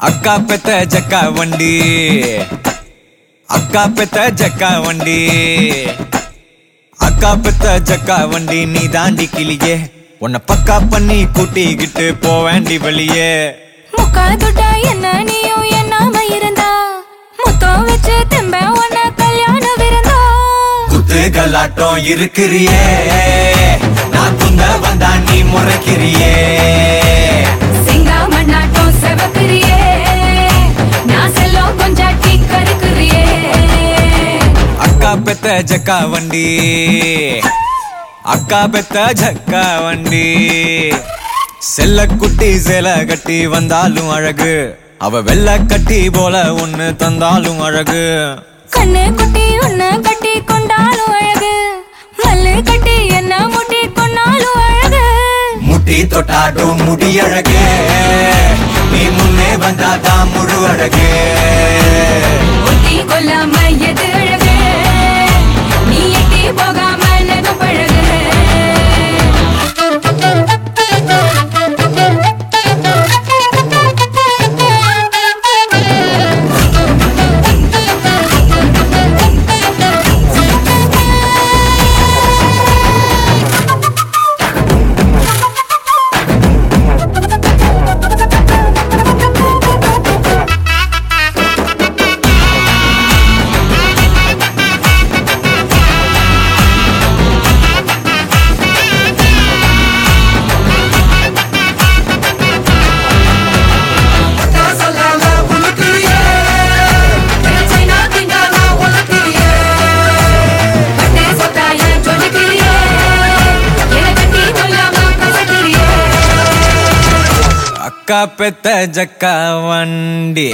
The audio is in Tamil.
அக்கா பெத்த ஜக்கா வண்டி. அக்கா பெத்த ஜக்கா வண்டி. அக்கா பெத்த ஜக்கா வண்டி நீ தாண்டி கிளியே. உன்னை பக்கா பண்ணி கூட்டிக்கிட்டு போவேண்டி வெளியே. முக்கா தொட்டா என்ன நீயும் என்னாம இருந்தா? முத்தம் வச்சு தெம்ப உன்ன கல்யாண விருந்தா? குத்து கலாட்டம் இருக்கிறியே. நான் குந்த வந்தா நீ முறைக்கிறியே. பெத்த ஜக்கா வண்டி. அக்கா பெத்த ஜக்கா வண்டி. செல்ல குட்டி சேல கட்டி வந்தாலும் அழகு. அவ வெள்ள கட்டி போல ஒண்ணு தந்தாலும் அழகு. கண்ணு குட்டி உன்னை கட்டி கொண்டாலும் அழகு. மல்லு கட்டி என்ன முட்டி கொண்டாலும் அழகு. முட்டி தொட்டாட்டும் முடி அழகு. நீ முன்னே வந்தாதான் முழு அழகு. கொல்லாம அக்கா பெத்த ஜக்கா வண்டி.